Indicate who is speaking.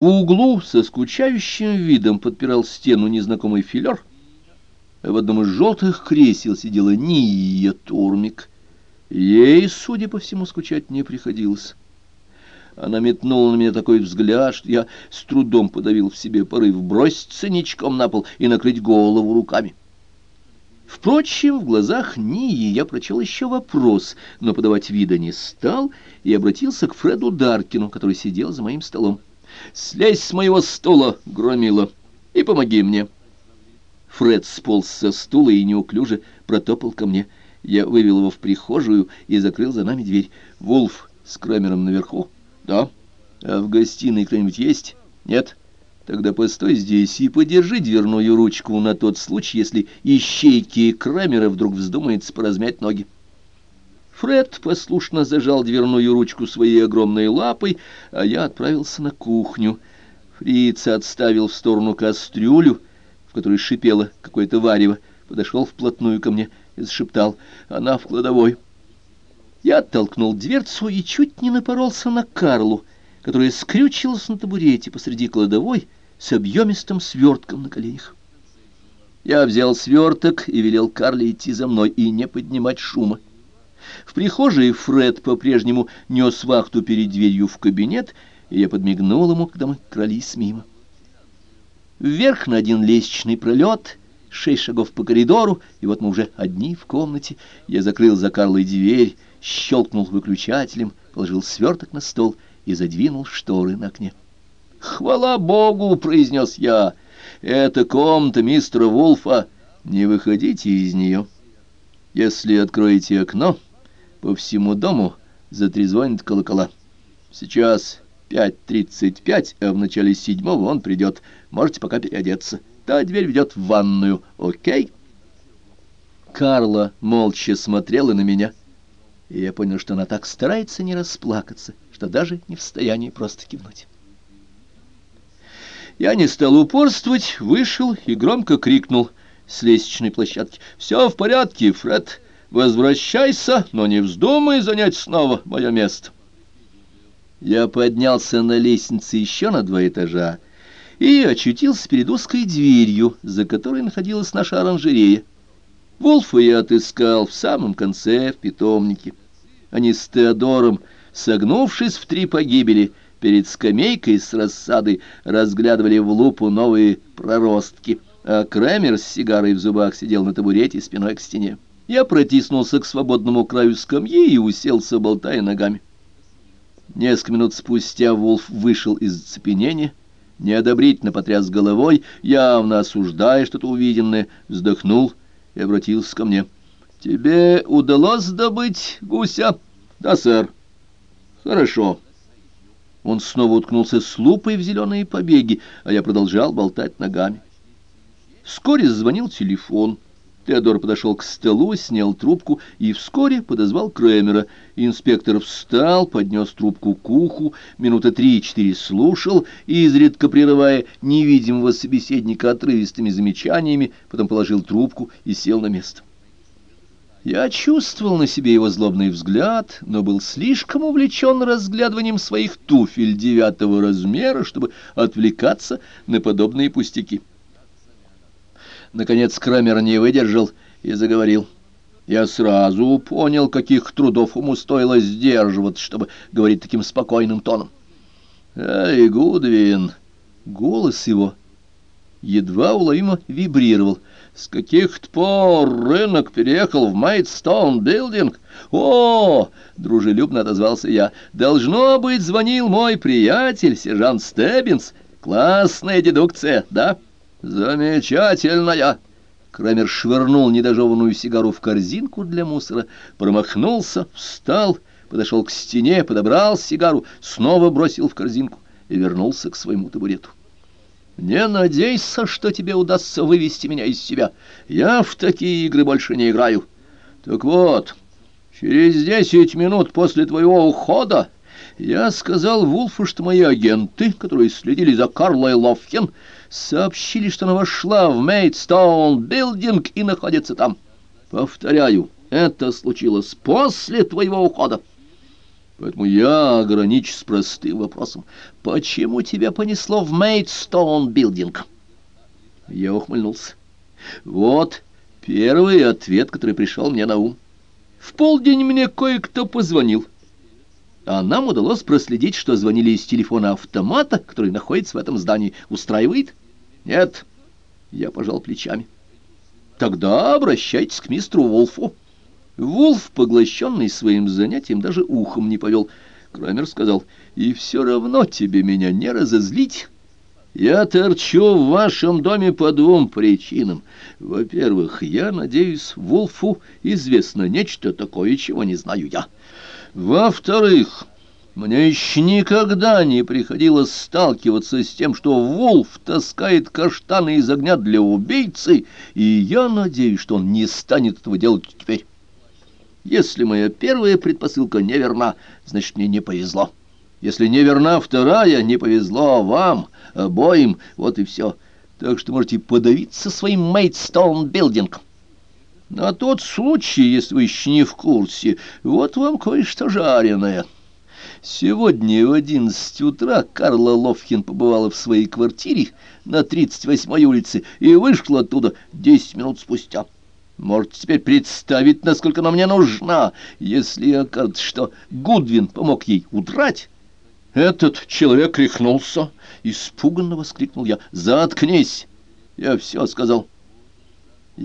Speaker 1: В углу со скучающим видом подпирал стену незнакомый филер, а в одном из желтых кресел сидела Ния Турмик. Ей, судя по всему, скучать не приходилось. Она метнула на меня такой взгляд, что я с трудом подавил в себе порыв броситься ничком на пол и накрыть голову руками. Впрочем, в глазах Нии я прочел еще вопрос, но подавать вида не стал и обратился к Фреду Даркину, который сидел за моим столом. «Слезь с моего стула, громила, и помоги мне». Фред сполз со стула и неуклюже протопал ко мне. Я вывел его в прихожую и закрыл за нами дверь. «Вулф с Крамером наверху?» «Да». «А в гостиной кто-нибудь есть?» «Нет». «Тогда постой здесь и подержи дверную ручку на тот случай, если ищейки Крамера вдруг вздумается поразмять ноги». Фред послушно зажал дверную ручку своей огромной лапой, а я отправился на кухню. Фриц отставил в сторону кастрюлю, в которой шипело какое-то варево, подошел вплотную ко мне и зашептал «Она в кладовой». Я оттолкнул дверцу и чуть не напоролся на Карлу, которая скрючилась на табурете посреди кладовой с объемистым свертком на коленях. Я взял сверток и велел Карле идти за мной и не поднимать шума. В прихожей Фред по-прежнему нес вахту перед дверью в кабинет, и я подмигнул ему, когда мы крались мимо. Вверх на один лестничный пролет, шесть шагов по коридору, и вот мы уже одни в комнате. Я закрыл за Карлой дверь, щелкнул выключателем, положил сверток на стол и задвинул шторы на окне. «Хвала Богу!» — произнес я. «Это комната мистера Вулфа. Не выходите из нее. Если откроете окно...» По всему дому затрезвонят колокола. Сейчас пять тридцать пять, а в начале седьмого он придет. Можете пока переодеться. Та дверь ведет в ванную, окей? Карла молча смотрела на меня, и я понял, что она так старается не расплакаться, что даже не в состоянии просто кивнуть. Я не стал упорствовать, вышел и громко крикнул с лестничной площадки. «Все в порядке, Фред!» Возвращайся, но не вздумай занять снова мое место. Я поднялся на лестнице еще на два этажа и очутился перед узкой дверью, за которой находилась наша оранжерея. Волфа я отыскал в самом конце в питомнике. Они с Теодором, согнувшись в три погибели, перед скамейкой с рассадой разглядывали в лупу новые проростки, а Крамер с сигарой в зубах сидел на табурете спиной к стене. Я протиснулся к свободному краю скамьи и уселся, болтая ногами. Несколько минут спустя Вулф вышел из зацепенения, неодобрительно потряс головой, явно осуждая что-то увиденное, вздохнул и обратился ко мне. «Тебе удалось добыть гуся?» «Да, сэр». «Хорошо». Он снова уткнулся с лупой в зеленые побеги, а я продолжал болтать ногами. Вскоре зазвонил телефон. Теодор подошел к столу, снял трубку и вскоре подозвал Кремера. Инспектор встал, поднес трубку к уху, минуты три-четыре слушал, изредка прерывая невидимого собеседника отрывистыми замечаниями, потом положил трубку и сел на место. Я чувствовал на себе его злобный взгляд, но был слишком увлечен разглядыванием своих туфель девятого размера, чтобы отвлекаться на подобные пустяки. Наконец Крамер не выдержал и заговорил. Я сразу понял, каких трудов ему стоило сдерживаться, чтобы говорить таким спокойным тоном. «Эй, Гудвин!» Голос его едва уловимо вибрировал. «С каких-то пор рынок переехал в Майтстоун Билдинг?» «О!» — дружелюбно отозвался я. «Должно быть, звонил мой приятель, сержант Стеббинс. Классная дедукция, да?» «Замечательная!» Крамер швырнул недожеванную сигару в корзинку для мусора, промахнулся, встал, подошел к стене, подобрал сигару, снова бросил в корзинку и вернулся к своему табурету. «Не надейся, что тебе удастся вывести меня из себя. Я в такие игры больше не играю. Так вот, через десять минут после твоего ухода я сказал Вулфу, что мои агенты, которые следили за Карлой Лофхен, сообщили, что она вошла в Мейдстоун Билдинг и находится там. Повторяю, это случилось после твоего ухода. Поэтому я ограничусь простым вопросом. Почему тебя понесло в Мейдстоун билдинг? Я ухмыльнулся. Вот первый ответ, который пришел мне на ум. В полдень мне кое-кто позвонил. А нам удалось проследить, что звонили из телефона автомата, который находится в этом здании. Устраивает? Нет. Я пожал плечами. Тогда обращайтесь к мистеру Волфу. Волф, поглощенный своим занятием, даже ухом не повел. Крамер сказал, «И все равно тебе меня не разозлить. Я торчу в вашем доме по двум причинам. Во-первых, я надеюсь, Волфу известно нечто такое, чего не знаю я. Во-вторых, мне еще никогда не приходилось сталкиваться с тем, что Волф таскает каштаны из огня для убийцы, и я надеюсь, что он не станет этого делать теперь». Если моя первая предпосылка неверна, значит, мне не повезло. Если неверна вторая, не повезло вам, обоим, вот и все. Так что можете подавиться своим Мейдстоун билдинг. На тот случай, если вы еще не в курсе, вот вам кое-что жареное. Сегодня в одиннадцать утра Карла Ловхин побывала в своей квартире на 38-й улице и вышла оттуда десять минут спустя. Можете теперь представить, насколько она мне нужна, если окажется, что Гудвин помог ей удрать. Этот человек рехнулся. Испуганно воскликнул я. «Заткнись!» Я все сказал.